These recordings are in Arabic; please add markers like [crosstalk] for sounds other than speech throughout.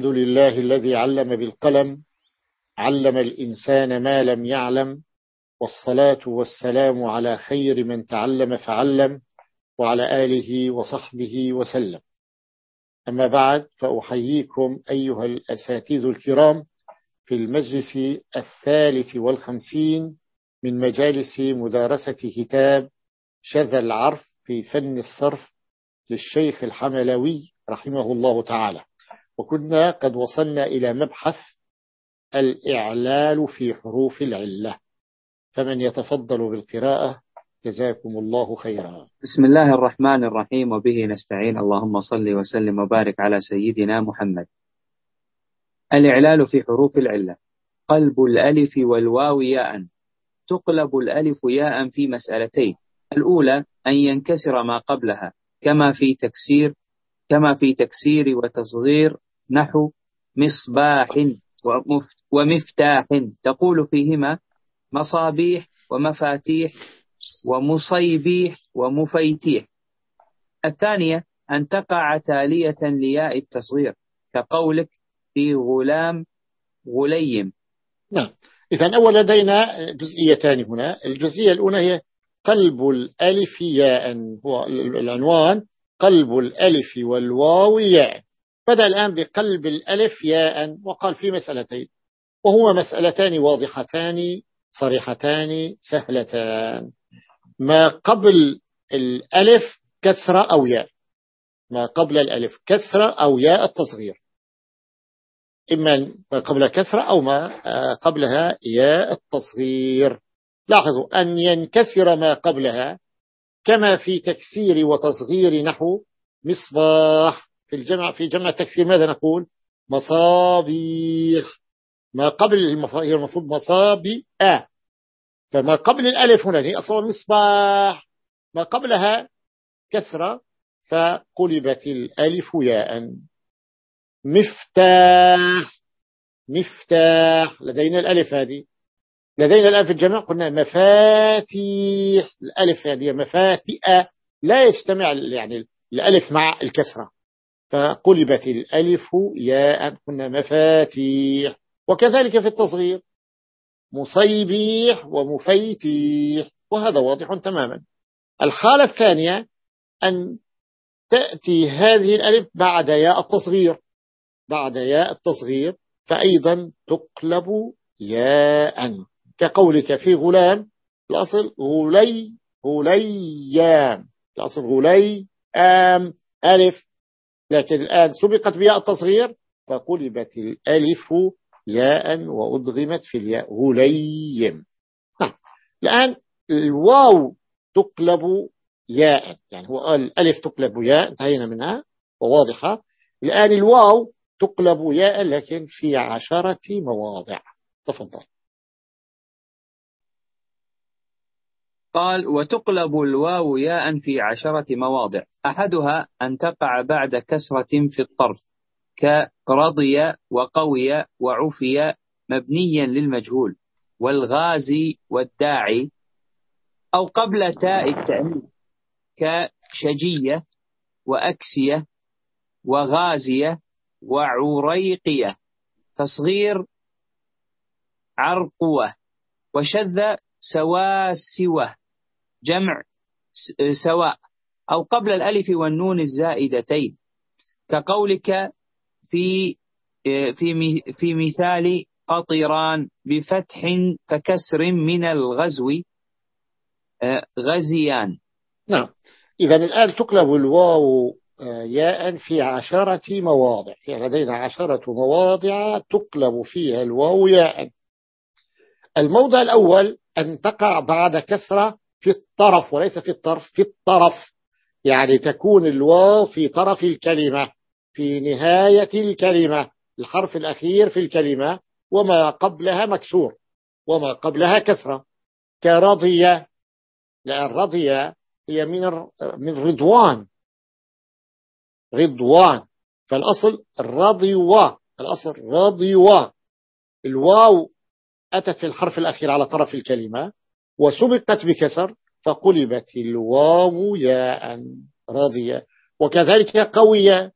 الحمد لله الذي علم بالقلم علم الإنسان ما لم يعلم والصلاة والسلام على خير من تعلم فعلم وعلى آله وصحبه وسلم. أما بعد فأحييكم أيها الأساتذ الكرام في المجلس الثالث والخمسين من مجالس مدارسة كتاب شذ العرف في فن الصرف للشيخ الحملوي رحمه الله تعالى. وكنا قد وصلنا إلى مبحث الإعلال في حروف العلة. فمن يتفضل بالقراءة جزاكم الله خيرا. بسم الله الرحمن الرحيم وبه نستعين. اللهم صل وسلم وبارك على سيدنا محمد. الإعلال في حروف العلة. قلب الألف والواو ياء. تقلب الألف ياء في مسألتين. الأولى أن ينكسر ما قبلها. كما في تكسير كما في تكسير وتصغير نحو مصباح ومفتاح. تقول فيهما مصابيح ومفاتيح ومصيبيح ومفيتيح. الثانية أن تقع تالية لياء التصغير كقولك في غلام غليم. نعم. إذا أول لدينا جزئيتان هنا. الجزئية الأولى هي قلب الألف ياء هو العنوان قلب الألف والواو ياء. بدأ الآن بقلب الألف ياء وقال في مسألتين وهما مسألتان واضحتان صريحتان سهلتان. ما قبل الألف كسرة أو ياء. ما قبل الألف كسرة أو ياء التصغير. إما ما قبل كسرة أو ما قبلها ياء التصغير. لاحظوا أن ينكسر ما قبلها كما في تكسير وتصغير نحو مصباح. في الجمع في جمع التكسير ماذا نقول؟ مصابيح. ما قبل هي المفروض مصابي آ فما قبل الألف هنا هي أصلا مصباح. ما قبلها كسرة فقلبت الألف ياء. مفتاح. مفتاح. لدينا الألف هذه. لدينا الآن في الجمع قلنا مفاتيح. الألف هذه مفاتئة لا يجتمع يعني الألف مع الكسرة. فقلبت الألف ياء قلنا مفاتيح. وكذلك في التصغير. مصيبيح ومفيتيح. وهذا واضح تماما. الحالة الثانية أن تأتي هذه الألف بعد ياء التصغير. بعد ياء التصغير فأيضا تقلب ياء كقولك في غلام الأصل غلي غليام. الأصل غلي آم ألف لكن الآن سبقت بياء التصغير فقلبت الألف ياء وأدغمت في الياء غليم. نعم. الآن الواو تقلب ياء يعني هو الألف تقلب ياء انتهينا منها وواضحة. الآن الواو تقلب ياء لكن في عشرة مواضع. تفضل. قال وتقلب الواو ياء في عشرة مواضع. أحدها أن تقع بعد كسرة في الطرف كرضي وقوي وعفي مبنيا للمجهول والغازي والداعي أو قبل تاء التأنيث كشجية وأكسية وغازية وعريقية تصغير عرقوة وشذ سواسوة. جمع سواء أو قبل الألف والنون الزائدتين. كقولك في في في مثال قطران بفتح ككسر من الغزو غزيان. نعم. إذا الآن تقلب الواو ياء في عشرة مواضع. في لدينا عشرة مواضع تقلب فيها الواو ياء. الموضع الأول أن تقع بعد كسرة في الطرف وليس في الطرف في الطرف. يعني تكون الواو في طرف الكلمة في نهاية الكلمة الحرف الأخير في الكلمة وما قبلها مكسور وما قبلها كسرة. كرضية لأن رضية هي من من رضوان. رضوان. فالأصل رضيوا الأصل رضيوا. الواو أتت في الحرف الأخير على طرف الكلمة وسبقت بكسر فقلبت الواو ياء راضية. وكذلك قوية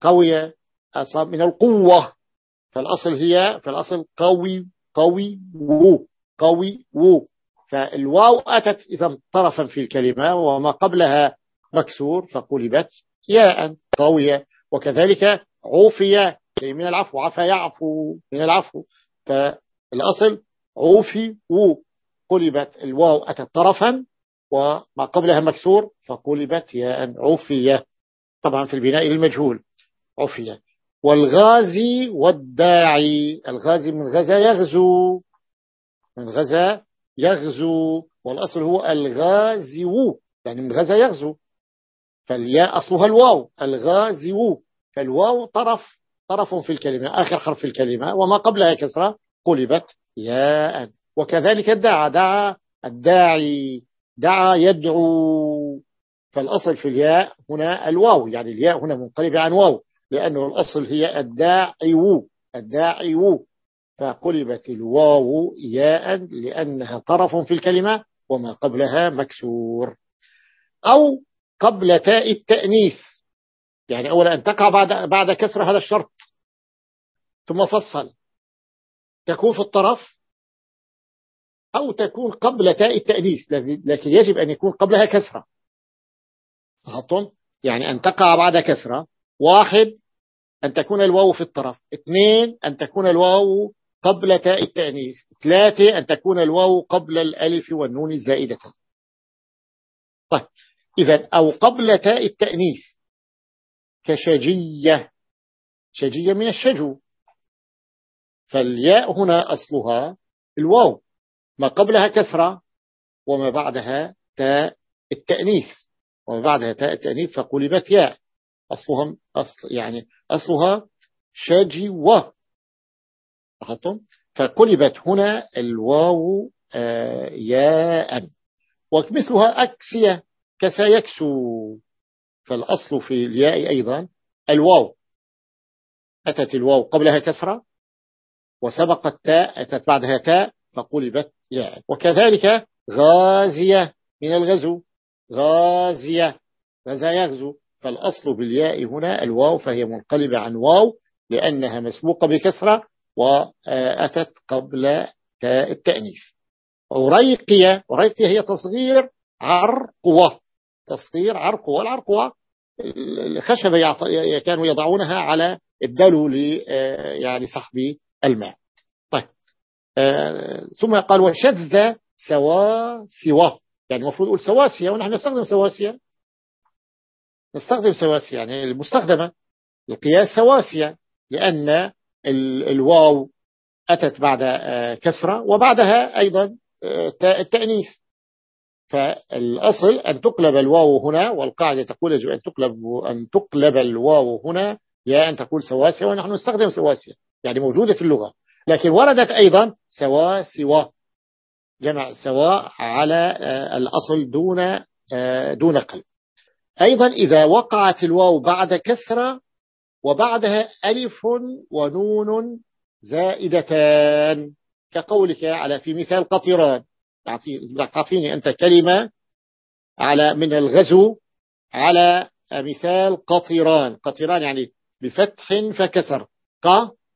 قوية أصلا من القوة. فالأصل هي فالأصل قوي قوي وو قوي وو فالواو أتت إذا طرفا في الكلمة وما قبلها مكسور فقلبت ياء قوية. وكذلك عوفي من العفو عفا يعفو من العفو. فالأصل عوفي وو قلبت الواو أتت طرفا وما قبلها مكسور فقلبت ياء عوفية طبعا في البناء للمجهول عفية. والغازي والداعي الغازي من غزا يغزو من غزا يغزو. والأصل هو الغازو يعني من غزا يغزو. فالياء أصلها الواو الغازو فالواو طرف طرف في الكلمة آخر حرف في الكلمة وما قبلها كسرة قلبت ياء. وكذلك الدعاء دعا الداعي دعا يدعو. فالأصل في الياء هنا الواو يعني الياء هنا منقلبة عن واو لأنه الأصل هي الداعي الداعي. فقلبت الواو ياء لأنها طرف في الكلمة وما قبلها مكسور. أو قبل تاء التأنيث يعني أولا أن تقع بعد, بعد كسر هذا الشرط ثم فصل. تكون في الطرف أو تكون قبل تاء التأنيث لكن يجب أن يكون قبلها كسرة. لاحظتم يعني أن تقع بعد كسرة. واحد أن تكون الواو في الطرف. اثنين أن تكون الواو قبل تاء التأنيث. ثلاثة أن تكون الواو قبل الألف والنون الزائدة. طيب إذا أو قبل تاء التأنيث. كشجية. شجية من الشجو. فالياء هنا أصلها الواو. ما قبلها كسرة وما بعدها تاء التأنيث. وما بعدها تاء التأنيث فقلبت ياء. أصلها أصل يعني أصلها شجوة. لاحظتم؟ فقلبت هنا الواو آه، ياء. ومثلها أكسية كسيكسو فالأصل في الياء أيضا الواو. أتت الواو قبلها كسرة وسبقت تاء أتت بعدها تاء فقلبت وكذلك غازية من الغزو. غازية. غزا يغزو؟ فالأصل بالياء هنا الواو فهي منقلبة عن واو لأنها مسبوقة بكسرة وأتت قبل تاء التأنيث. وريقية وريقية هي تصغير عرقوة. تصغير عرقوة. العرقوة الخشبة كانوا يضعونها على الدلو يعني سحب الماء. ثم قال وشذ سواسوة يعني المفروض نقول سواسية ونحن نستخدم سواسية. نستخدم سواسية يعني المستخدمة القياس سواسية لأن الواو أتت بعد آه، كسرة وبعدها أيضا آه، التأنيث. فالأصل أن تقلب الواو هنا والقاعدة تقول يجب أن تقلب, أن تقلب الواو هنا يا أن تقول سواسية ونحن نستخدم سواسية يعني موجودة في اللغة. لكن وردت أيضا سواسوة جمع سواء على آه، الأصل دون دون قلب. أيضا إذا وقعت الواو بعد كسرة وبعدها ألف ونون زائدتان كقولك على في مثال قطران تعطيني أنت كلمة على من الغزو على مثال قطران قطران يعني بفتح فكسر. ق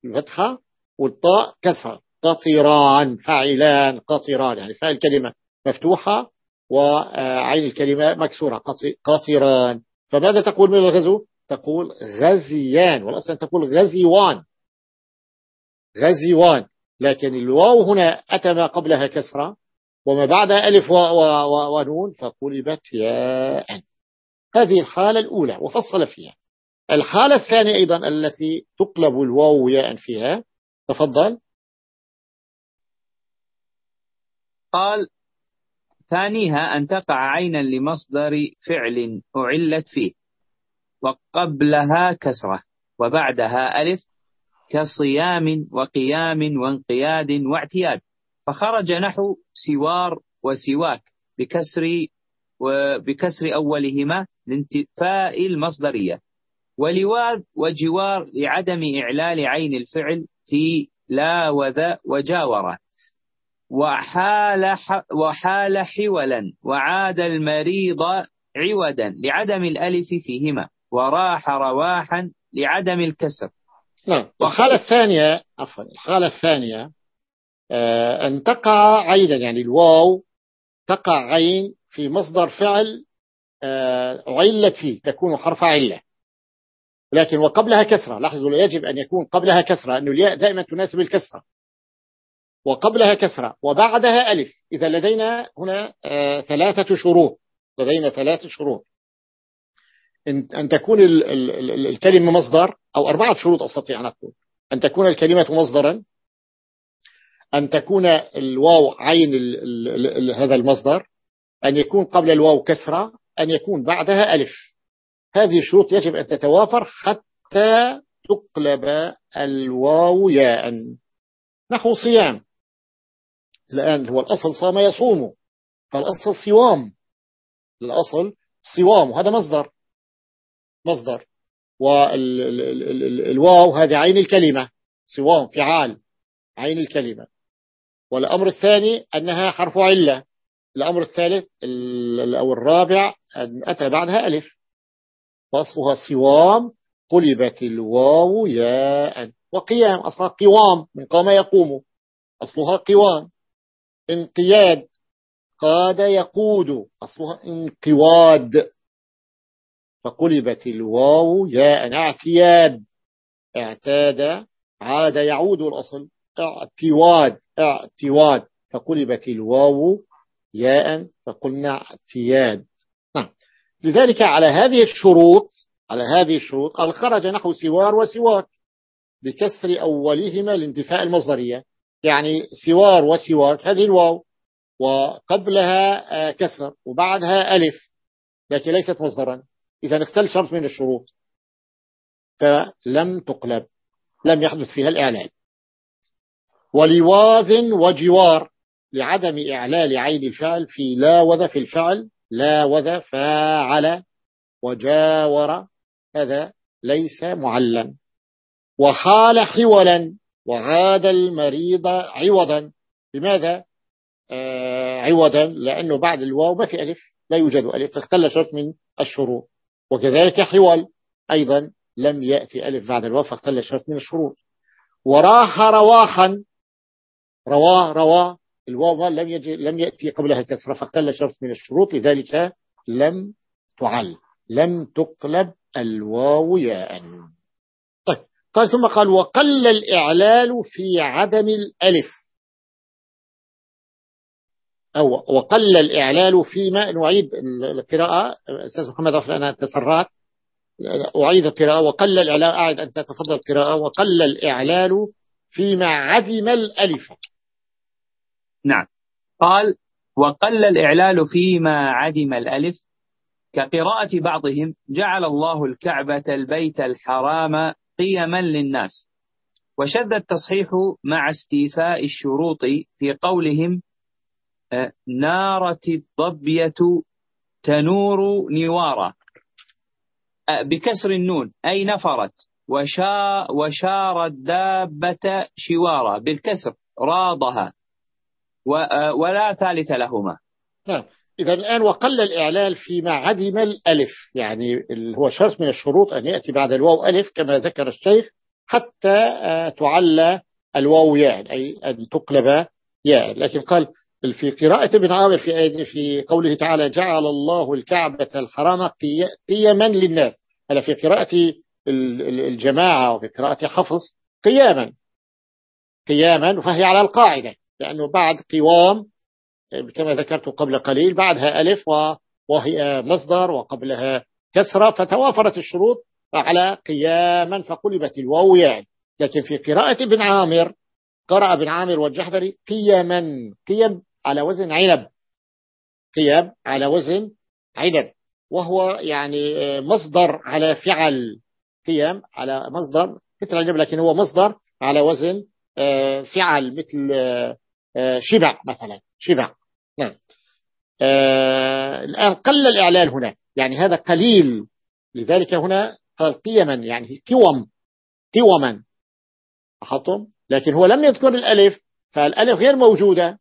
بفتحة والطاء كسر قطران فاعلان قطران يعني فاعل كلمة مفتوحة وعين الكلمة مكسورة. قطران فماذا تقول من الغزو؟ تقول غزيان. والأصل أن تقول غزيوان. غزيوان. لكن الواو هنا أتى ما قبلها كسرة. وما بعدها ألف ونون فقلبت ياء. هذه الحالة الأولى وفصل فيها. الحالة الثانية أيضا التي تقلب الواو ياء فيها تفضل. قال ثانيها أن تقع عينا لمصدر فعل أعلت فيه وقبلها كسرة وبعدها ألف كصيام وقيام وانقياد واعتياد. فخرج نحو سوار وسواك بكسر وبكسر أولهما لانتفاء المصدرية ولواذ وجوار لعدم إعلال عين الفعل في لا وذا وجاورة وحال, وحال حولا وعاد المريض عودا لعدم الألف فيهما وراح رواحا لعدم الكسر. نعم. الحالة الثانية عفوا الحالة الثانية آه، أن تقع عينا يعني الواو تقع عين في مصدر فعل آه، علت فيه تكون حرف علة. لكن وقبلها كسرة. لاحظوا يجب أن يكون قبلها كسرة أن الياء دائما تناسب الكسرة. وقبلها كسرة وبعدها ألف. إذا لدينا هنا آه، ثلاثة شروط. لدينا ثلاث شروط. أن تكون الكلمة مصدر أو أربعة شروط أستطيع أن أقول. أن تكون الكلمة مصدرا. أن تكون الواو عين هذا المصدر. أن يكون قبل الواو كسرة. أن يكون بعدها ألف. هذه الشروط يجب أن تتوافر حتى تقلب الواو ياء. نحو صيام. الآن هو الأصل صام يصوم. فالأصل صوام الأصل صوام وهذا مصدر. مصدر. والواو هذه عين الكلمة. صوام فعال. عين الكلمة. والأمر الثاني أنها حرف علة. الأمر الثالث أو الرابع أن أتى بعدها ألف. فأصلها صوام قلبت الواو ياء. وقيام أصلها قوام من قام يقوم. أصلها قوام. انقياد قاد يقود. أصلها انقواد. فقلبت الواو ياء. اعتياد. اعتاد عاد يعود الأصل. اعتواد اعتواد. فقلبت الواو ياء. فقلنا اعتياد. لذلك على هذه الشروط على هذه الشروط قال خرج نحو سوار وسواك بكسر أولهما لانتفاء المصدرية. يعني سوار وسواك هذه الواو وقبلها آه، كسر وبعدها ألف لكن ليست مصدرا. إذا اختل شرط من الشروط. فلم تقلب لم يحدث فيها الإعلان. ولواذ وجوار لعدم إعلال عين الفعل في لاوذ في الفعل لاوذ فاعل وجاور هذا ليس معلم. وحال حولا وعاد المريض عوضا. لماذا؟ آه عوضا لأنه بعد الواو ما في ألف لا يوجد ألف فاختل شرط من الشروط. وكذلك حول أيضا لم يأتي ألف بعد الواو فاختل شرط من الشروط. وراح رواحا رواه رواه الواو لم يجي لم يأتي قبلها كسرة فاختل شرط من الشروط لذلك لم تعل لم تقلب الواو ياء. طيب قال ثم قال وقل الإعلال في عدم الألف. أو وقل الإعلال فيما نعيد القراءة. أستاذ محمد عفوا أنا تسرعت. أعيد القراءة. وقل الإعلال أعد أن تتفضل القراءة. وقل الإعلال فيما عدم الألف. نعم. قال وقل الإعلال فيما عدم الألف. كقراءة بعضهم جعل الله الكعبة البيت الحرام قيما للناس وشد التصحيح مع استيفاء الشروط في قولهم آه، نارت الضبية تنور نوارا. آه، بكسر النون أي نفرت. وشا وشار الدابة شوارا بالكسر راضها. ولا ثالث لهما. نعم. إذا الآن وقل الإعلال فيما عدم الألف يعني هو شرط من الشروط أن يأتي بعد الواو ألف كما ذكر الشيخ حتى تعلى الواو ياء أي أن تقلب ياء. لكن قال في قراءة ابن عامر في في قوله تعالى جعل الله الكعبة الحرام قيما للناس هذا في قراءة الجماعة وفي قراءة حفظ قياما. قياما فهي على القاعدة. لأنه بعد قوام كما ذكرت قبل قليل بعدها ألف وهي مصدر وقبلها كسرة فتوافرت الشروط على قياما فقلبت الواو يعني. لكن في قراءة ابن عامر قرأ ابن عامر والجحدري قيما قيم على وزن عنب. قيم على وزن عنب. وهو يعني مصدر على فعل. قيم على مصدر مثل عنب لكن هو مصدر على وزن آه، فعل مثل آه، شبع مثلا شبع. نعم. آه، الآن قل الإعلال هنا. يعني هذا قليل. لذلك هنا قال قيما يعني قوم قوما. أحطم لكن هو لم يذكر الألف فالألف غير موجودة.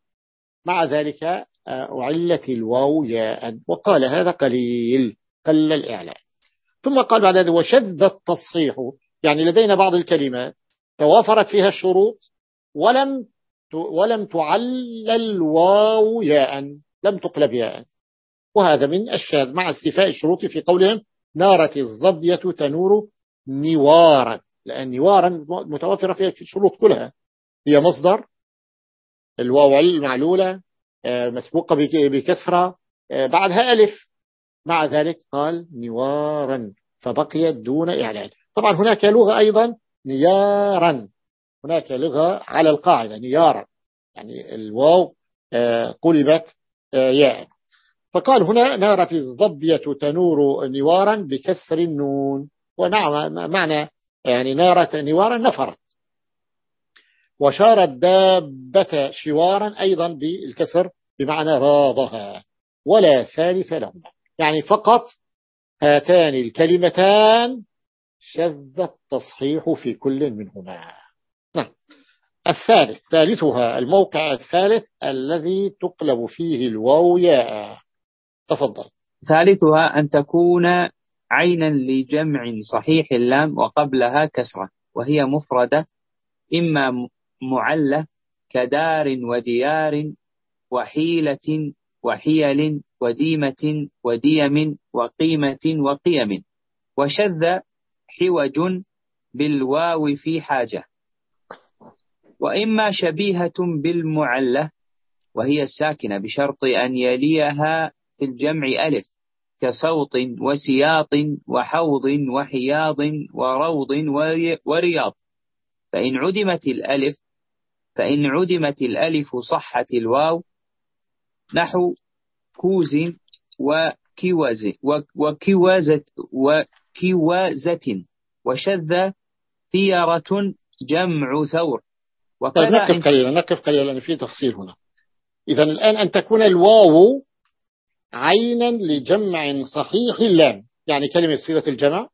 مع ذلك آه، أعلت الواو ياء. وقال هذا قليل. قل الإعلان. ثم قال بعد ذلك وشذ التصحيح. يعني لدينا بعض الكلمات توافرت فيها الشروط ولم ولم تعلل واو ياء لم تقلب ياء. وهذا من الشاذ مع استيفاء الشروط في قولهم نارت الضبية تنور نوارا. لأن نوارا متوفرة فيها الشروط كلها. هي مصدر الواو المعلولة آه، مسبوقة بكسرة آه، بعدها ألف. مع ذلك قال نوارا فبقيت دون إعلان. طبعا هناك لغة أيضا نيارا. هناك لغة على القاعدة نيارا يعني الواو آه، قلبت ياء. فقال هنا نارت الضبية تنور نوارا بكسر النون. ونعم معنى يعني نارت نوارا نفرت. وشارت دابة شوارا أيضا بالكسر بمعنى راضها. ولا ثالث لهما. يعني فقط هاتان الكلمتان شذ التصحيح في كل منهما. نعم. الثالث ثالثها الموقع الثالث الذي تقلب فيه الواو ياء. تفضل. ثالثها أن تكون عينا لجمع صحيح اللام وقبلها كسرة وهي مفردة إما معلة كدار وديار وحيلة وحيل وديمة وديم وقيمة وقيم. وشذ حوج بالواو في حاجة. وإما شبيهة بالمعلة وهي الساكنة بشرط أن يليها في الجمع ألف كصوت وسياط وحوض وحياض وروض ورياض. فإن عدمت الألف فإن عدمت الألف صحت الواو نحو كوز وكوز وكوازة وكوازة وشذ ثيرة جمع ثور. طيب نقف قليلا نقف قليلا لأن في تفصيل هنا. إذا الآن أن تكون الواو عينا لجمع صحيح اللام يعني كلمة صيغة الجمع.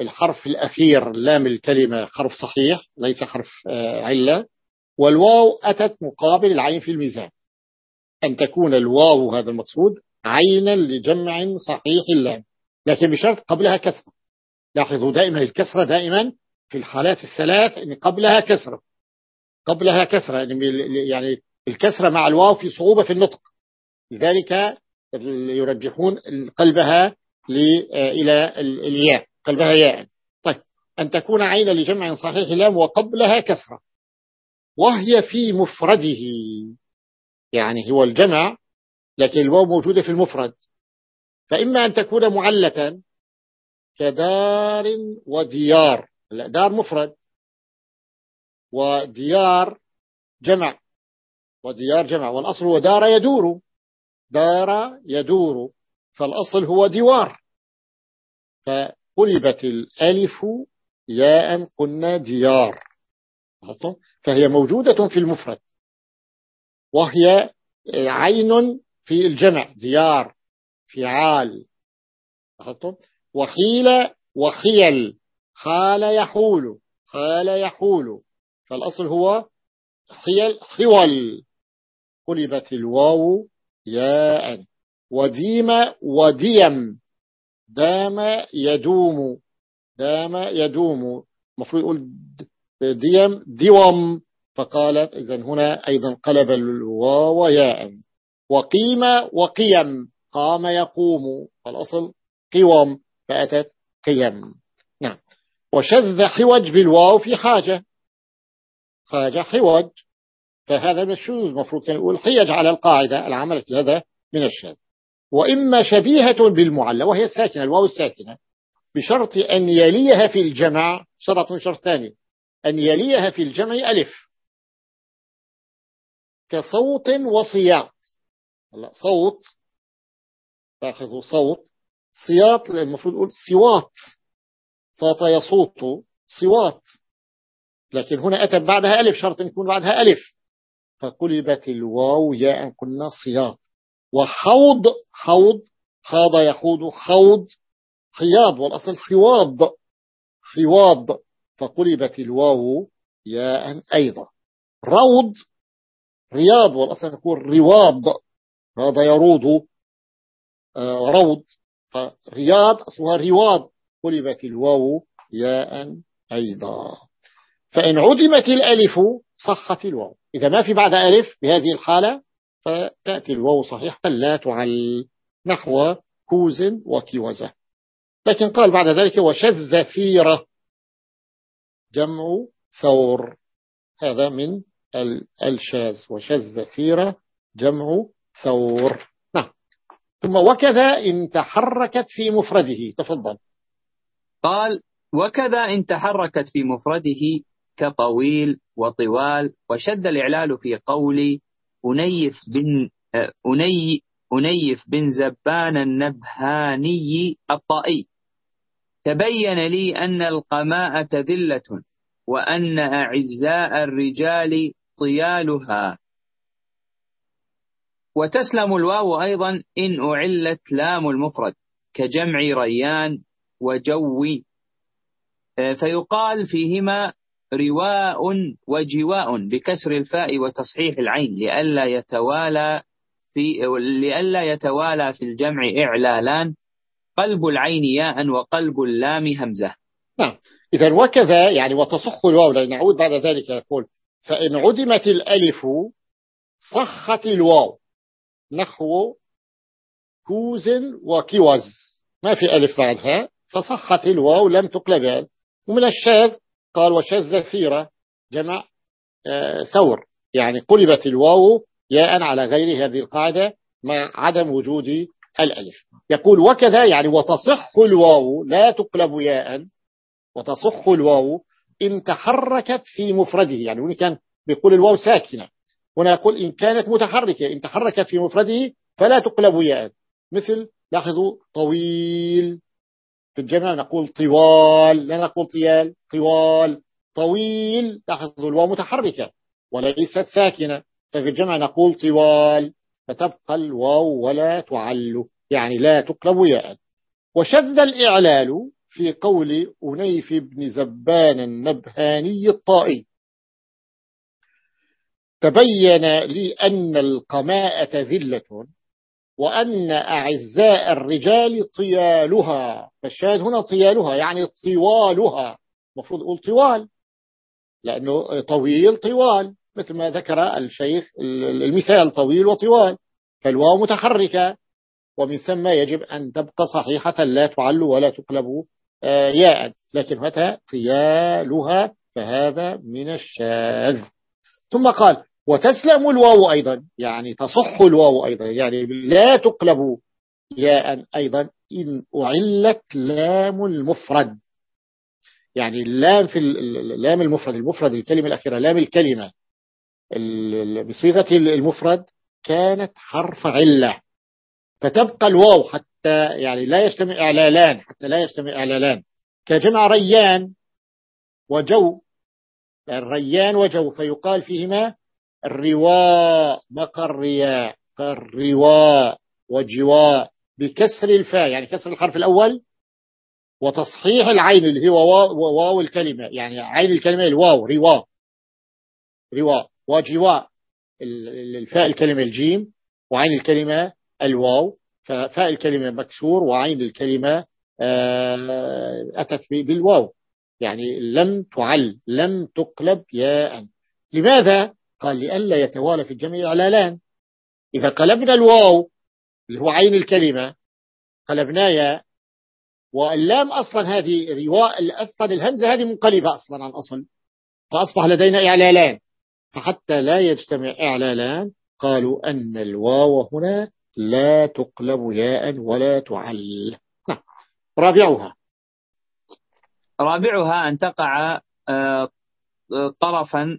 الحرف الأخير لام الكلمة حرف صحيح ليس حرف آه، علة والواو أتت مقابل العين في الميزان. أن تكون الواو هذا المقصود عينا لجمع صحيح اللام. لكن بشرط قبلها كسرة. لاحظوا دائما الكسرة دائما في الحالات الثلاث أن قبلها كسرة. قبلها كسرة يعني الكسرة مع الواو في صعوبة في النطق. لذلك يرجحون قلبها إلى الياء قلبها ياء. طيب أن تكون عينا لجمع صحيح لام وقبلها كسرة. وهي في مفرده. يعني هو الجمع لكن الواو موجودة في المفرد. فإما أن تكون معلة كدار وديار. دار مفرد. وديار جمع. وديار جمع. والأصل هو دار يدور. دار يدور. فالأصل هو دوار فقلبت الألف ياء قلنا ديار. فهي موجودة في المفرد. وهي عين في الجمع. ديار فعال. وحيل وحيل. حال يحول. حال يحول. فالأصل هو حيل حول قلبت الواو ياء. وديم وديم. دام يدوم. دام يدوم. مفروض يقول ديم دوم فقالت إذا هنا أيضا قلب الواو ياء. وقيم وقيم. قام يقوم. فالأصل قوم. فأتت قيم. نعم. وشذ حوج بالواو في حاجة. حاجة حوج فهذا من الشذوذ المفروض كان يقول حيج على القاعدة العمل هذا من الشاذ. وإما شبيهة بالمعلى وهي الساكنة الواو الساكنة بشرط أن يليها في الجمع شرط شرط ثاني أن يليها في الجمع ألف. كصوت وصياط. صوت تأخذ صوت صياط المفروض نقول صوات صوت يصوت صوات لكن هنا أتى بعدها ألف شرط أن يكون بعدها ألف. فقلبت الواو ياء قلنا صياط وحوض حوض حاض يحوض حوض حياض والأصل حواض حواض. فقلبت الواو ياء أيضا. روض رياض. والأصل يقول رواض. هذا يروض آه، روض. فرياض أصلها رواض. قلبت الواو ياء أيضا. فإن عدمت الألف صحت الواو. إذا ما في بعد ألف بهذه الحالة فتأتي الواو صحيح لا تعل نحو كوز وكوزة لكن قال بعد ذلك وشذ ثيرة جمع ثور. هذا من الشاذ. وشذ ثيرة جمع ثور. نعم. ثم وكذا إن تحركت في مفرده. تفضل. قال وكذا إن تحركت في مفرده كطويل وطوال وشد الإعلال في قول أنيف بن أني أنيف بن زبان النبهاني الطائي. تبين لي أن القماءة ذلة وأن أعزاء الرجال طيالها. وتسلم الواو أيضا إن أعلت لام المفرد كجمع ريان وجوي فيقال فيهما رواء وجواء بكسر الفاء وتصحيح العين لئلا يتوالى في لئلا يتوالى في الجمع إعلالان قلب العين ياء وقلب اللام همزة. نعم. إذا وكذا يعني وتصح الواو نعود بعد ذلك يقول فإن عدمت الألف صحت الواو. نحو كوز وكوز. ما في ألف بعدها؟ فصحت الواو لم تقلبان ومن الشاذ قال وشذ ثيرة جمع آه ثور. يعني قلبت الواو ياء على غير هذه القاعدة مع عدم وجود الألف. يقول وكذا يعني وتصح الواو لا تقلب ياء وتصح الواو إن تحركت في مفرده. يعني هنا كان بيقول الواو ساكنة. هنا يقول إن كانت متحركة إن تحركت في مفرده فلا تقلب ياء. مثل لاحظوا طويل. في الجمع نقول طوال لا نقول طيال طوال طويل لاحظوا الواو متحركة وليست ساكنة ففي الجمع نقول طوال فتبقى الواو ولا تعل يعني لا تقلب ياء. وشذ الإعلال في قول أنيف بن زبان النبهاني الطائي. تبين لي أن القماءة ذلة. وأن أعزاء الرجال طيالها. فالشاهد هنا طيالها يعني طوالها. المفروض أقول طوال لأنه طويل طوال مثل ما ذكر الشيخ المثال طويل وطوال. فالواو متحركة. ومن ثم يجب أن تبقى صحيحة لا تعل ولا تقلب آه، ياء. لكن متى؟ طيالها. فهذا من الشاذ. ثم قال وتسلم الواو أيضا. يعني تصح الواو أيضا. يعني لا تقلب ياء أيضا. إن أعلت لام المفرد. يعني اللام في اللام المفرد. المفرد الكلمة الأخيرة. لام الكلمة. بصيغة المفرد كانت حرف علة. فتبقى الواو حتى يعني لا يجتمع إعلالان. حتى لا يجتمع إعلالان. كجمع ريان وجو. الريان وجو. فيقال فيهما الرواء مقرياء الرواء وجواء بكسر الفاء يعني كسر الحرف الأول وتصحيح العين اللي هو واو الكلمة يعني عين الكلمة الواو رواء رواء وجواء الفاء الكلمة الجيم وعين الكلمة الواو ففاء الكلمة مكسور وعين الكلمة آه، أتت بالواو يعني لم تعل لم تقلب ياء لماذا؟ قال لئلا يتوالى في الجمع إعلالان إذا قلبنا الواو اللي هو عين الكلمة قلبنا ياء واللام أصلا هذه رواء أصلا الهمزة هذه منقلبة أصلا عن أصل فأصبح لدينا إعلالان. فحتى لا يجتمع إعلالان قالوا أن الواو هنا لا تقلب ياء ولا تعل. نعم. رابعها. رابعها أن تقع آه، طرفا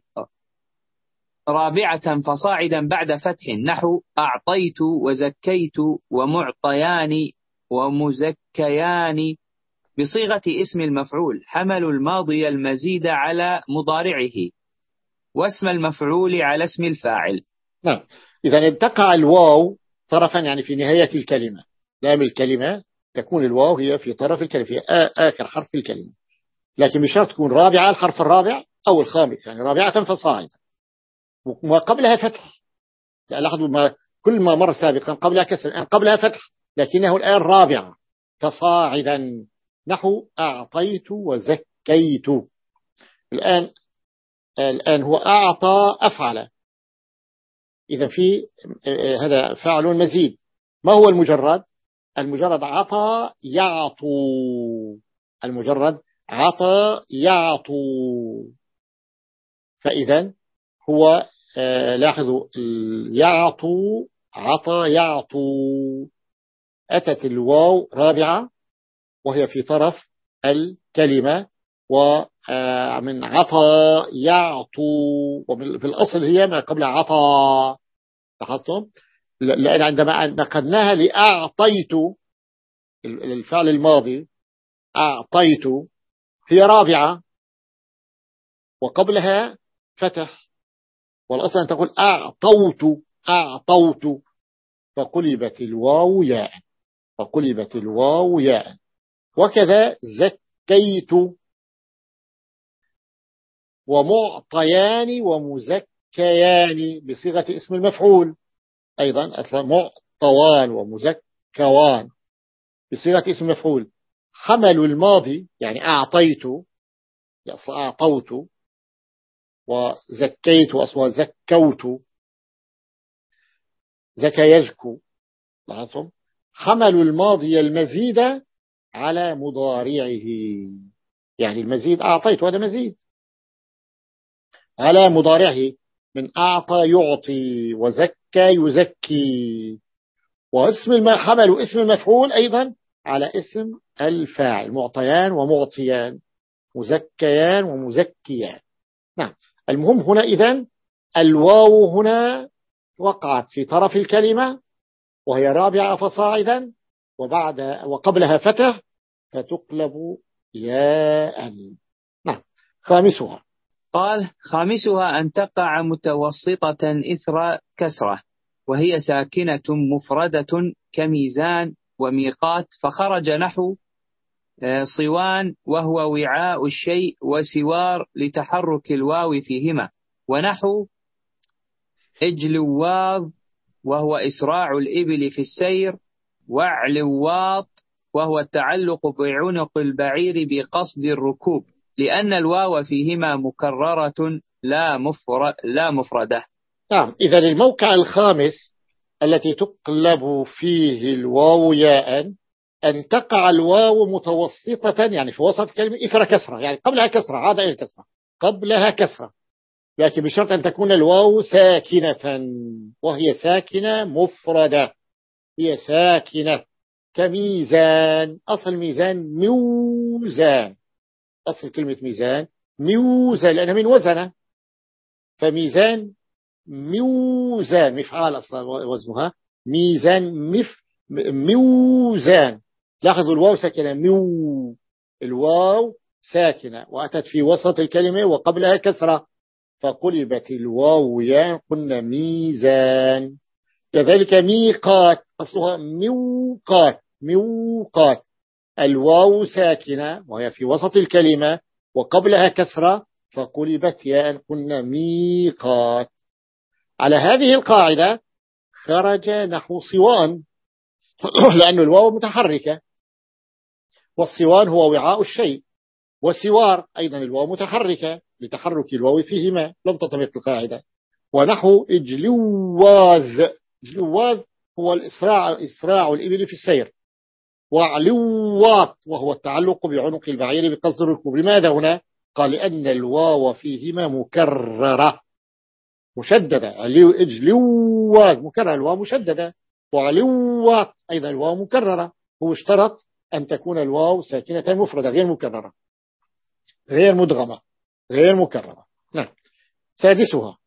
رابعة فصاعدا بعد فتح نحو أعطيت وزكيت ومعطيان ومزكيان بصيغة اسم المفعول حمل الماضي المزيد على مضارعه واسم المفعول على اسم الفاعل. نعم. إذا تقع الواو طرفا يعني في نهاية الكلمة. لام الكلمة تكون الواو هي في طرف الكلمة في آخر حرف الكلمة. لكن بشرط تكون رابعة الحرف الرابع أو الخامس يعني رابعة فصاعدا وقبلها فتح. لاحظوا ما كل ما مر سابقا قبلها كسر الآن قبلها فتح لكنه الآن رابعة فصاعدا نحو أعطيت وزكيت. زكيت الآن الآن هو أعطى أفعل. إذا في هذا فعل مزيد. ما هو المجرد؟ المجرد عطى يعطو. المجرد عطى يعطو. فإذا هو لاحظوا يعطو عطى يعطو. أتت الواو رابعة وهي في طرف الكلمة ومن آه، عطى يعطو وفي الأصل هي ما قبل عطى لاحظتم؟ لأن عندما نقلناها لأعطيت الفعل الماضي أعطيت هي رابعة وقبلها فتح. والأصل أن تقول أعطوت أعطوت. فقلبت الواو ياء فقلبت الواو ياء. وكذا زكيت. ومعطيان ومزكيان بصيغة اسم المفعول. أيضا معطوان ومزكوان بصيغة اسم المفعول. حملوا الماضي يعني أعطيت أعطوت. وزكيت أصلا زكوت زكى يزكو. لاحظتم؟ حملوا الماضي المزيد على مضارعه. يعني المزيد أعطيت هذا مزيد. على مضارعه. من أعطى يعطي وزكى يزكي. واسم الم... حملوا اسم المفعول أيضا على اسم الفاعل. معطيان ومعطيان. مزكيان ومزكيان. نعم. المهم هنا إذن الواو هنا وقعت في طرف الكلمة وهي رابعة فصاعدا وبعد وقبلها فتح فتقلب ياء. نعم خامسها. قال خامسها أن تقع متوسطة إثر كسرة وهي ساكنة مفردة كميزان وميقات فخرج نحو صوان وهو وعاء الشيء وسوار لتحرك الواو فيهما. ونحو اجلواض وهو إسراع الإبل في السير وعلواط وهو التعلق بعنق البعير بقصد الركوب لأن الواو فيهما مكررة لا, مفر لا مفردة. نعم إذا الموقع الخامس التي تقلب فيه الواو ياء أن تقع الواو متوسطة يعني في وسط كلمة إثر كسرة يعني قبلها كسرة عادة إلى الكسرة؟ قبلها كسرة. لكن بشرط أن تكون الواو ساكنة وهي ساكنة مفردة. هي ساكنة كميزان أصل ميزان موزان. أصل كلمة ميزان موزان لأنها من وزن. فميزان موزان مفعال أصلا وزنها ميزان مف موزان. لاحظوا الواو ساكنة. ميو. الواو ساكنة. وأتت في وسط الكلمة وقبلها كسرة. فقلبت الواو يا قلنا ميزان. كذلك ميقات. أصلها ميوقات. ميوقات. الواو ساكنة وهي في وسط الكلمة وقبلها كسرة. فقلبت ياء قلنا ميقات. على هذه القاعدة خرج نحو صوان. [clears throat] لأن الواو متحركة. والصوان هو وعاء الشيء. والسوار أيضا الواو متحركة لتحرك الواو فيهما لم تطبق القاعدة. ونحو إجلواذ. إجلواذ هو الإسراع إسراع الإبل في السير. وعلوات وهو التعلق بعنق البعير بقصد الركوب. لماذا هنا؟ قال لأن الواو فيهما مكررة. مشددة. إجلوات مكررة. الواو مشددة. وعلوات أيضا الواو مكررة. هو اشترط أن تكون الواو ساكنة مفردة غير مكررة. غير مدغمة. غير مكررة. نعم. سادسها.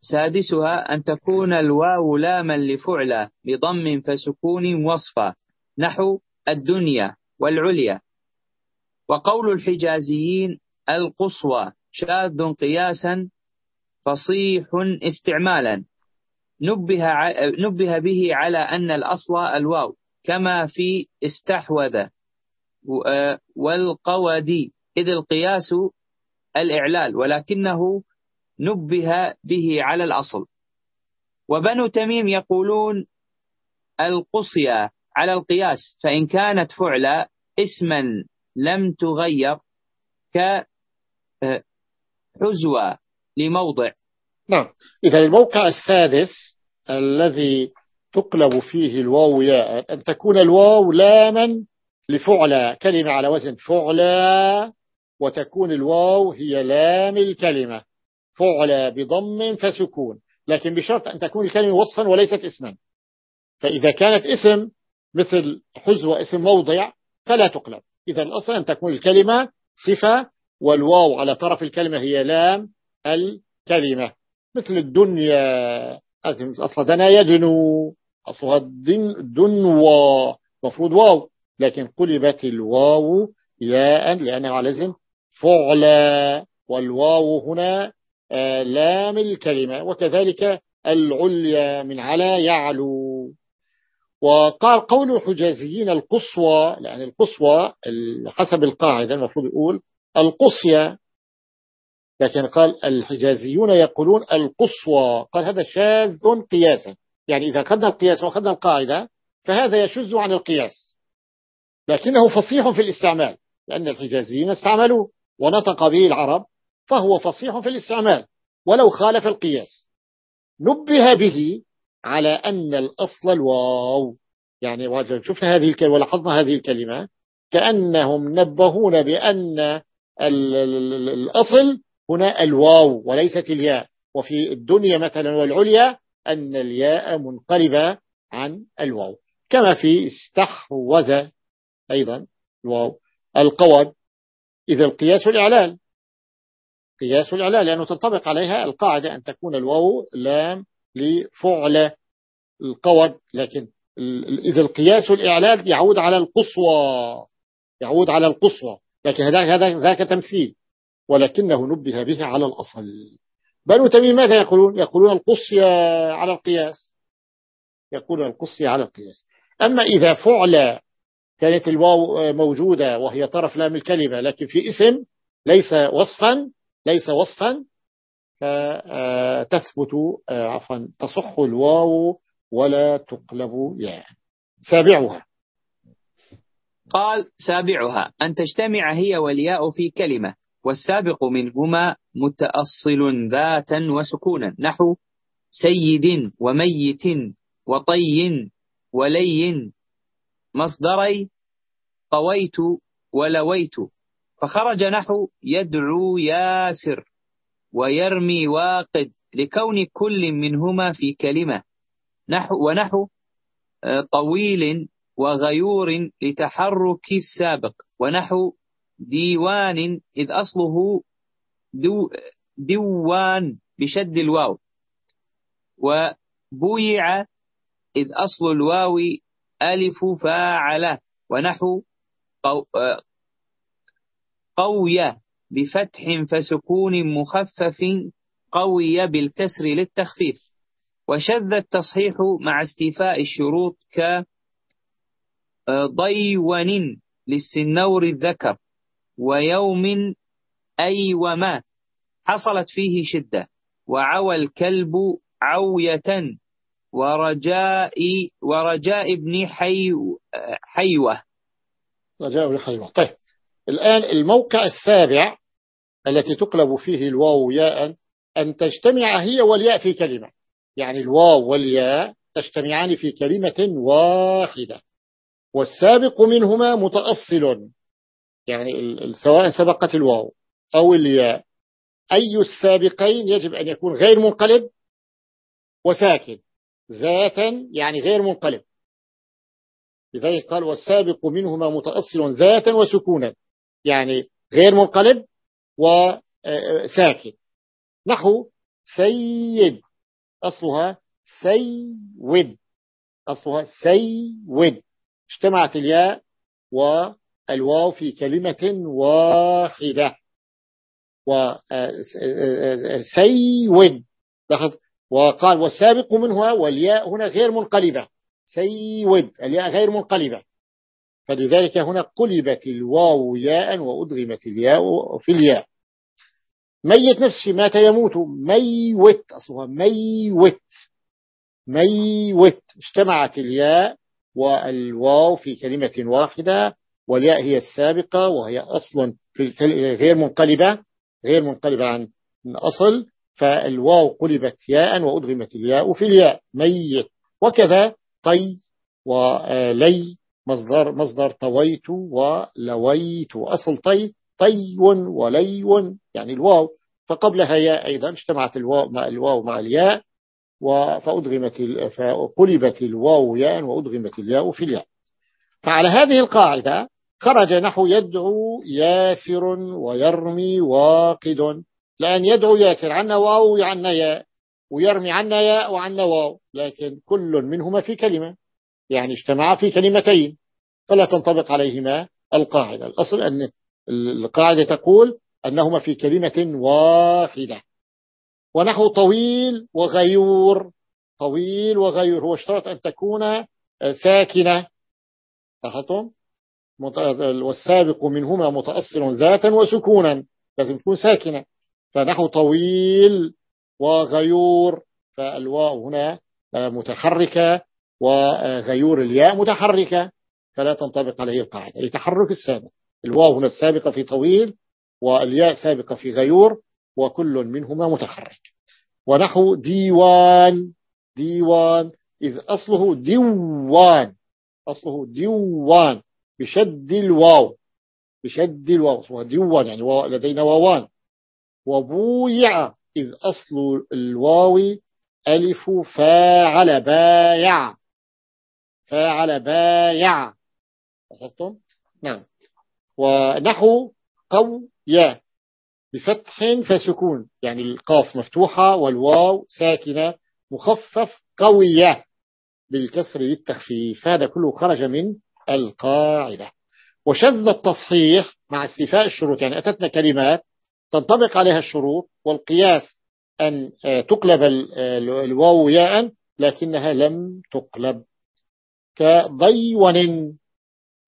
سادسها أن تكون الواو لاما لفعلة بضم فسكون وصفا. نحو الدنيا والعليا. وقول الحجازيين القصوى شاذ قياسا فصيح استعمالا. نبه, نبه به على أن الأصل الواو. كما في استحوذ. والقودي إذ القياس الإعلال ولكنه نبه به على الأصل. وبنو تميم يقولون القصية على القياس فإن كانت فعلا اسما لم تغير كحزوة لموضع. نعم. إذا الموقع السادس الذي تقلب فيه الواو ياء أن تكون الواو لاما لفعلى كلمة على وزن فعلى وتكون الواو هي لام الكلمة. فعلى بضم فسكون. لكن بشرط أن تكون الكلمة وصفا وليست اسما. فإذا كانت اسم مثل حزوة اسم موضع فلا تقلب. إذا الأصل أن تكون الكلمة صفة والواو على طرف الكلمة هي لام الكلمة. مثل الدنيا أصلا دنا يدنو. أصلها الدن دنوا مفروض واو. لكن قلبت الواو ياء لأنه على زم فعلا والواو هنا آه، لام الكلمة. وكذلك العليا من على يعلو. وقال قول الحجازيين القصوى لأن القصوى حسب القاعدة المفروض يقول القصية. لكن قال الحجازيون يقولون القصوى. قال هذا شاذ قياسا. يعني إذا أخذنا القياس وأخذنا القاعدة فهذا يشذ عن القياس. لكنه فصيح في الاستعمال لأن الحجازيين استعملوا ونطق به العرب فهو فصيح في الاستعمال ولو خالف القياس. نبه به على أن الأصل الواو. يعني شفنا هذه الكلمة ولاحظنا هذه الكلمة كأنهم نبهون بأن الأصل هنا الواو وليست الياء. وفي الدنيا مثلا والعليا أن الياء منقلبة عن الواو. كما في استحوذ أيضا الواو. القود إذا القياس الإعلال قياس الإعلال لأنه تنطبق عليها القاعدة أن تكون الواو لام لفعل القود لكن إذا القياس الإعلال يعود على القصوى. يعود على القصوى. لكن هذا ذاك تمثيل. ولكنه نبه به على الأصل. بنو تميم ماذا يقولون؟ يقولون القصية على القياس. يقولون القصية على القياس. أما إذا فعل كانت الواو موجودة وهي طرف لام الكلمة لكن في اسم ليس وصفا ليس وصفا فتثبت عفوا تصح الواو ولا تقلب ياء. سابعها. قال سابعها. أن تجتمع هي والياء في كلمة. والسابق منهما متأصل ذاتا وسكونا. نحو سيد وميت وطي ولي مصدري طويت ولويت. فخرج نحو يدعو ياسر ويرمي واقد لكون كل منهما في كلمة. نحو ونحو آه، طويل وغيور لتحرك السابق. ونحو ديوان إذ أصله دو دوان بشد الواو. وبويع إذ أصل الواو ألف فاعل ونحو قوية بفتح فسكون مخفف قوي بالكسر للتخفيف. وشذ التصحيح مع استيفاء الشروط ك ضيون للسنور الذكر. ويوم أي وما. حصلت فيه شدة. وعوى الكلب عوية. ورجاء ورجاء ابن حي حيوة. رجاء ابن حيوة. طيب. الآن الموقع السابع التي تقلب فيه الواو ياء أن تجتمع هي والياء في كلمة. يعني الواو والياء تجتمعان في كلمة واحدة. والسابق منهما متأصل. يعني سواء سبقت الواو أو الياء أي السابقين يجب أن يكون غير منقلب وساكن. ذاتا يعني غير منقلب. لذلك قال والسابق منهما متأصل ذاتا وسكونا يعني غير منقلب وساكن نحو سيد أصلها سيود أصلها سيود. اجتمعت الياء و الواو في كلمة واحدة. وسيود لاحظ؟ وقال والسابق منها والياء هنا غير منقلبة. سيود الياء غير منقلبة. فلذلك هنا قلبت الواو ياء وأدغمت الياء في الياء. ميت نفسه مات يموت. ميوت أصلها ميوت. ميوت. اجتمعت الياء والواو في كلمة واحدة. والياء هي السابقة وهي أصل غير منقلبة غير منقلبة عن أصل فالواو قلبت ياء وأدغمت الياء في الياء. ميت. وكذا طي ولي مصدر مصدر طويت ولويت. أصل طي طي ولي يعني الواو. فقبلها ياء أيضا اجتمعت الواو مع الواو مع الياء فأدغمت فقلبت الواو ياء وأدغمت الياء في الياء. فعلى هذه القاعدة خرج نحو يدعو ياسر ويرمي واقد. لأن يدعو ياسر عنا واو وعنا ياء ويرمي عنا ياء وعنا واو. لكن كل منهما في كلمة. يعني اجتمع في كلمتين. فلا تنطبق عليهما القاعدة. الأصل أن القاعدة تقول أنهما في كلمة واحدة. ونحو طويل وغيور. طويل وغيور. هو اشترط أن تكون ساكنة. لاحظتم والسابق منهما متأصل ذاتا وسكونا لازم تكون ساكنة. فنحو طويل وغيور فالواو هنا متحركة وغيور الياء متحركة فلا تنطبق عليه القاعدة. لتحرك السابق. الواو هنا السابقة في طويل والياء سابقة في غيور وكل منهما متحرك. ونحو ديوان ديوان إذ أصله ديوان أصله ديوان. بشد الواو بشد الواو اسمها ديوان يعني لدينا واوان. وبويع إذ أصل الواو ألف فاعل بايع. فاعل بايع. لاحظتم؟ نعم. ونحو قويا بفتح فسكون يعني القاف مفتوحة والواو ساكنة مخفف قوية بالكسر للتخفيف. هذا كله خرج من القاعدة. وشذ التصحيح مع استيفاء الشروط يعني أتتنا كلمات تنطبق عليها الشروط والقياس أن تقلب الواو ياء لكنها لم تقلب. كضيون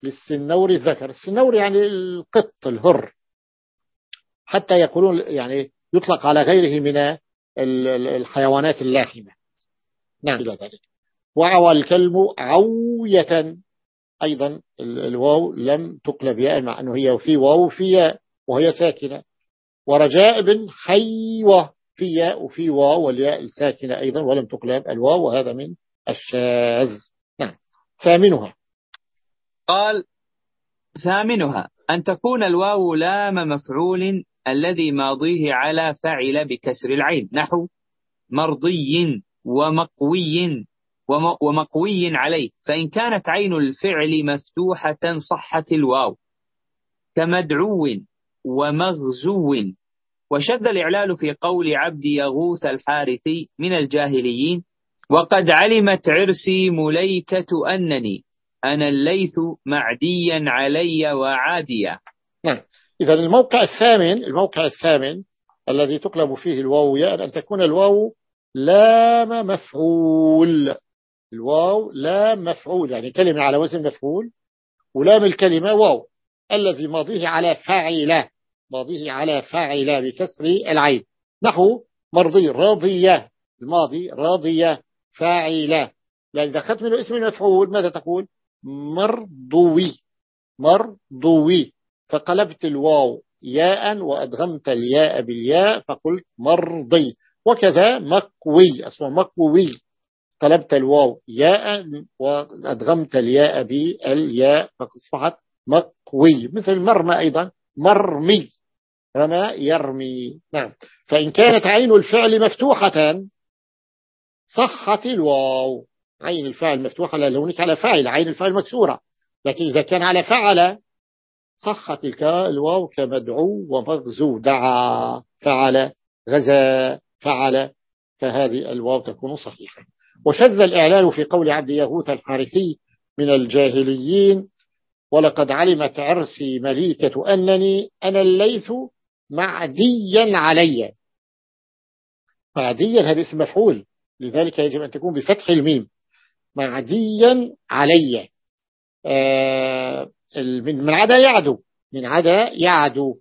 للسنور الذكر. السنور يعني القط الهر. حتى يقولون يعني يطلق على غيره من الحيوانات اللاحمة. نعم. إلى ذلك. وعوى الكلب عوية. أيضا الواو لم تقلب ياء مع أنه هي في واو في ياء وهي ساكنة. ورجاء بن حيوة في ياء وفي واو والياء الساكنة أيضا ولم تقلب الواو وهذا من الشاذ. نعم. ثامنها. قال ثامنها أن تكون الواو لام مفعول الذي ماضيه على فعل بكسر العين. نحو مرضي ومقوي. ومقوي عليه. فإن كانت عين الفعل مفتوحة صحت الواو كمدعو ومغزو. وشد الإعلال في قول عبد يغوث الحارثي من الجاهليين وقد علمت عرسي مليكة أنني أنا الليث معديا علي وعاديا. نعم. إذا الموقع الثامن الموقع الثامن الذي تقلب فيه الواو ياء أن تكون الواو لام مفعول. الواو لام مفعول يعني كلمة على وزن مفعول ولام الكلمة واو الذي ماضيه على فاعل ماضيه على فاعل بكسر العين. نحو مرضي راضية الماضي راضية فاعلة. لأن دخلت منه اسم المفعول ماذا تقول؟ مرضوي مرضوي. فقلبت الواو ياء وأدغمت الياء بالياء فقلت مرضي. وكذا مقوي اسمه مقوي قلبت الواو ياء وأدغمت الياء بالياء فأصبحت مقوي. مثل مرمى أيضا مرمي. رمى يرمي. نعم. فإن كانت عين الفعل مفتوحة صحت الواو. عين الفعل مفتوحة لونك على فاعل عين الفعل مكسورة. لكن إذا كان على فعل صحت الواو كمدعو ومغزو دعا فعل غزا فعل فهذه الواو تكون صحيحة. وشذ الإعلان في قول عبد يغوث الحارثي من الجاهليين ولقد علمت عرسي مليكة أنني أنا الليث معديا علي. معديا هذا اسم مفعول لذلك يجب أن تكون بفتح الميم. معديا علي. آه من عدا يعدو من عدا يعدو.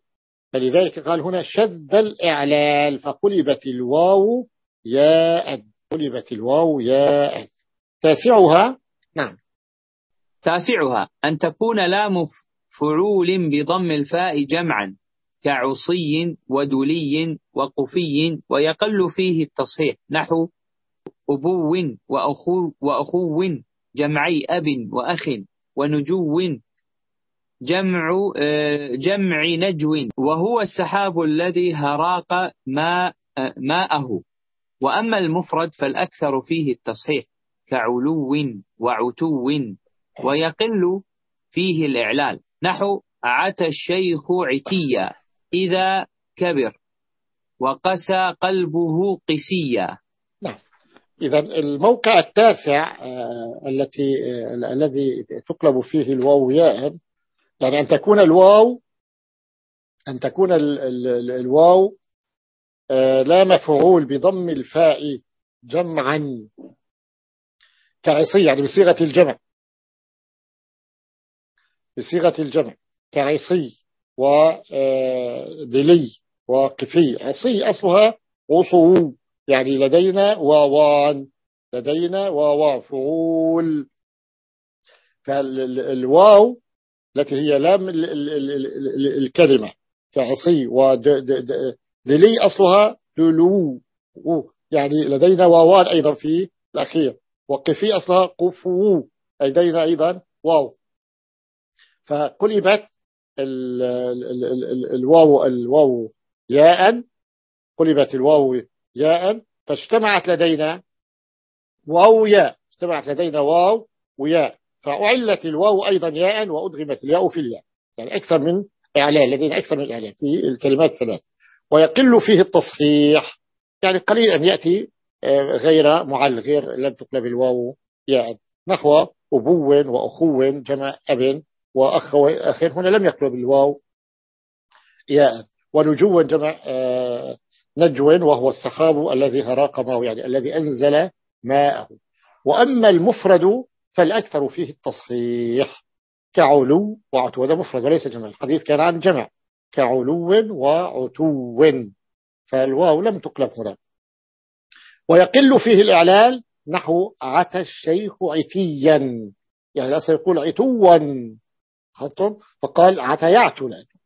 فلذلك قال هنا شذ الإعلال فقلبت الواو ياء قلبت الواو ياء تاسعها؟ نعم. تاسعها. أن تكون لام فعول بضم الفاء جمعا كعصي ودلي وقفي ويقل فيه التصحيح. نحو أبو وأخو, وأخو جمعي أب وأخ ونجو جمع جمع نجو. وهو السحاب الذي هراق ماء ماءه. وأما المفرد فالأكثر فيه التصحيح كعلو وعتو ويقل فيه الإعلال. نحو عتى الشيخ عتيا إذا كبر وقسى قلبه قسيا. نعم. إذا الموقع التاسع آه التي آه الذي تقلب فيه الواو ياء يعني أن تكون الواو أن تكون ال ال الواو لا مفعول بضم الفاء جمعا. كعصي يعني بصيغة الجمع. بصيغة الجمع. كعصي ودلي وقفي عصي أصلها عصو يعني لدينا واوان. لدينا واوا فعول. فالواو التي هي لام الكلمة. كعصي ودلي أصلها دلو يعني لدينا واوان أيضا في الأخير. وقفي أصلها قفو. لدينا أيضا واو. فقلبت الواو الواو ياء. قلبت الواو ياء. فاجتمعت لدينا واو ياء. اجتمعت لدينا واو وياء. فأعلت الواو أيضا ياء وأدغمت الياء في الياء. يعني أكثر من إعلال لدينا أكثر من إعلال في الكلمات الثلاث. ويقل فيه التصحيح. يعني قليل أن يأتي آه، غير معل غير لم تقلب الواو ياء نحو أبو وأخو جمع أب وأخ أخير هنا لم يقلب الواو ياء ونجوا جمع آه، نجو وهو السحاب الذي هراق ماءه يعني الذي أنزل ماءه. وأما المفرد فالأكثر فيه التصحيح كعلو وعتو هذا مفرد وليس جمع الحديث كان عن جمع. كعلو وعتو. فالواو لم تقلب هنا. ويقل فيه الإعلال نحو عتى الشيخ عتيا. يعني الأصل يقول عتوا. فقال عتيعت لأنه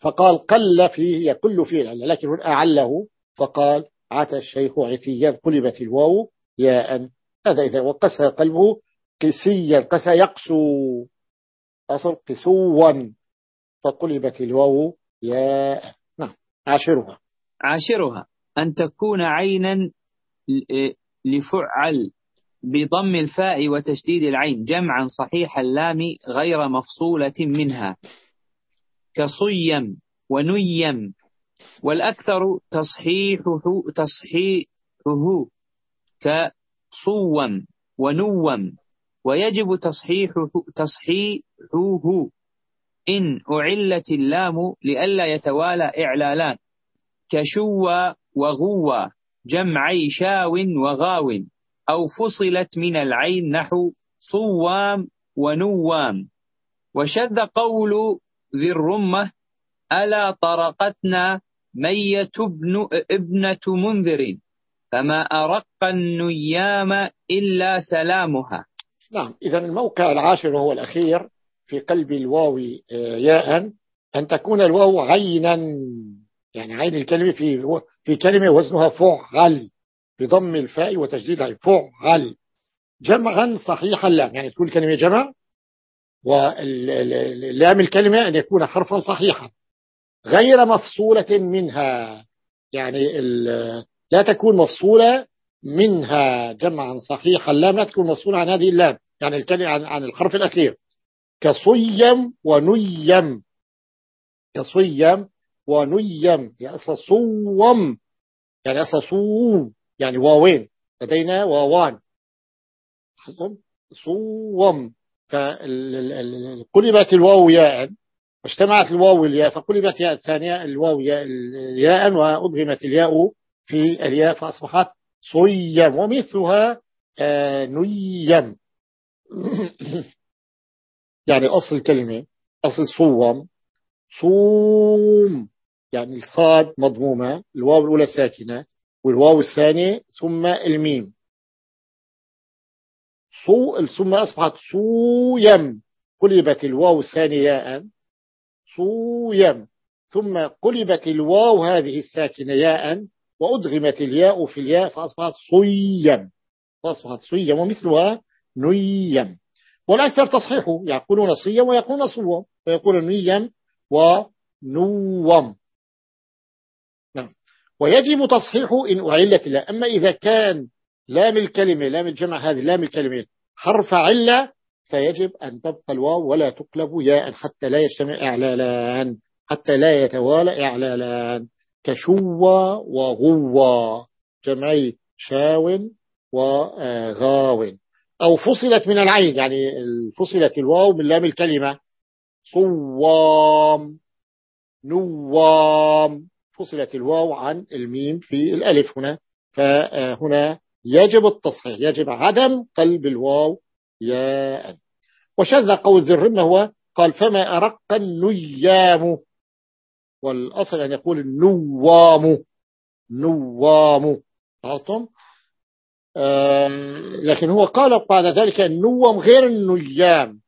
فقال قل فيه يقل فيه لكن أعله. فقال عتى الشيخ عتيا قلبت الواو. ياء. هذا إذا وقسى قلبه قسيا قسى يقسو. أصل قسوا. فقلبت الواو ياء. نعم عاشرها. عاشرها. أن تكون عينا لفعل بضم الفاء وتشديد العين جمعا صحيح اللام غير مفصولة منها. كصيم ونيم. والأكثر تصحيحه تصحيحه كصوم ونوم. ويجب تصحيحه تصحيحه إن أعلت اللام لئلا يتوالى إعلالان كشوى وغوى جمعي شاو وغاو. أو فصلت من العين نحو صوام ونوام. وشذ قول ذي الرمة ألا طرقتنا مية ابن ابنة منذر. فما أرق النيام إلا سلامها. نعم إذا الموقع العاشر وهو الأخير في قلب الواو آه، ياء أن تكون الواو عينا. يعني عين الكلمة في في كلمة وزنها فعل بضم الفاء وتجديدها فعل. جمعا صحيح اللام يعني تكون كلمة جمع واللام الكلمة أن يكون حرفا صحيحا. غير مفصولة منها. يعني لا تكون مفصولة منها. جمعا صحيحا اللام لا تكون مفصولة عن هذه اللام. يعني الكلمة عن, عن الحرف الأخير. كصيم ونيم. كصيم ونيم. يعني أصل صوم. يعني أصل صوم. يعني واوين. لدينا واوان. صوم. فقلبت الواو ياء. واجتمعت الواو والياء فقلبت ياء الثانية الواو ياء وأضغمت الياء في الياء فأصبحت صيم ومثلها آه، نيم. [clears throat] يعني أصل الكلمة أصل صوم صوم يعني الصاد مضمومة الواو الأولى ساكنة والواو الثانية ثم الميم. صو ثم أصبحت صويم. قلبت الواو الثانية ياء. صويم. ثم قلبت الواو هذه الساكنة ياء. وأدغمت الياء في الياء فأصبحت صيم. فأصبحت صيم ومثلها نيم. والأكثر تصحيحه يقولون صيم ويقولون صوم فيقول نيم ونوم. نعم. ويجب تصحيحه إن أعلت الله أما إذا كان لام الكلمة لام الجمع هذه لام الكلمة حرف علة فيجب أن تبقى الواو ولا تقلب ياء حتى لا يجتمع إعلالان حتى لا يتوالى إعلالان. كشوى وغوى جمعي شاو وغاو. أو فصلت من العين يعني فصلت الواو من لام الكلمة. صوام نوام. فصلت الواو عن الميم في الألف هنا. فهنا يجب التصحيح يجب عدم قلب الواو ياء. وشذ قول ذي الرمة هو قال فما أرق النيام؟ والأصل أن يقول النوام. نوام. آه لكن هو قال بعد ذلك النوم غير النيام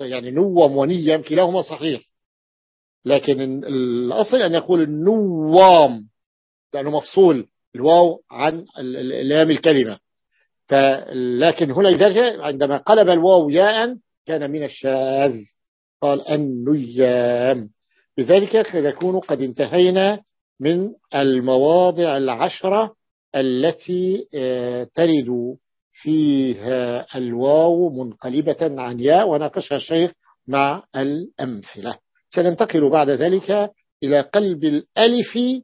يعني نوم ونيم كلاهما صحيح. لكن الأصل أن يقول النوام لأنه مفصول الواو عن لام الكلمة. لكن هنا لذلك عندما قلب الواو ياء كان من الشاذ. قال النيام بذلك نكون قد انتهينا من المواضع العشرة التي آه، ترد فيها الواو منقلبة عن ياء وناقشها الشيخ مع الأمثلة. سننتقل بعد ذلك إلى قلب الألف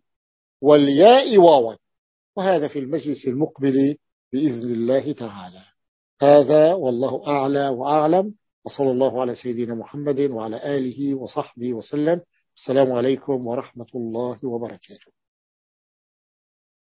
والياء واوا وهذا في المجلس المقبل بإذن الله تعالى. هذا والله أعلى وأعلم وصلى الله على سيدنا محمد وعلى آله وصحبه وسلم. السلام عليكم ورحمة الله وبركاته.